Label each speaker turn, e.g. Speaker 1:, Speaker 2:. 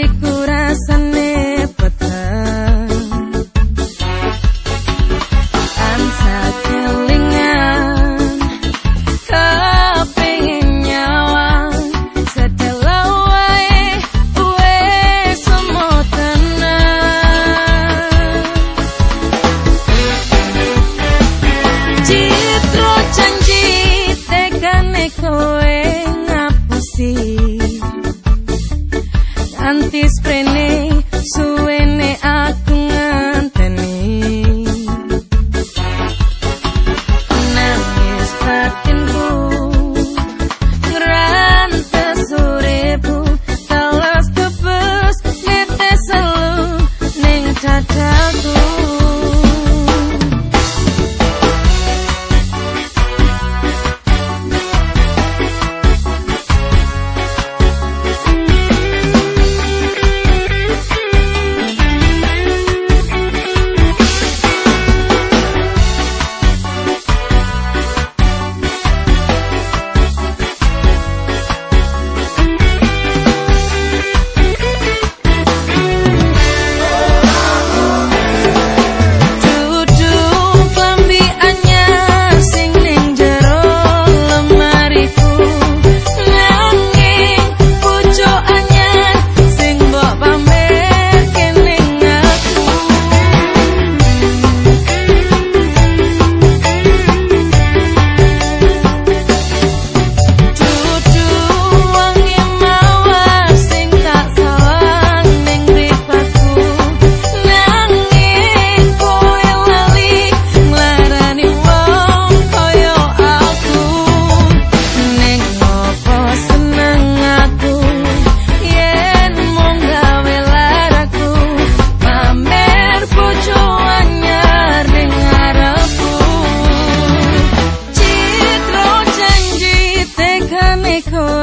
Speaker 1: atiku rasane peteng Ansa kelingan Kepingin nyawa. Sedela wae Uwe Citro janji tekane kowe kowe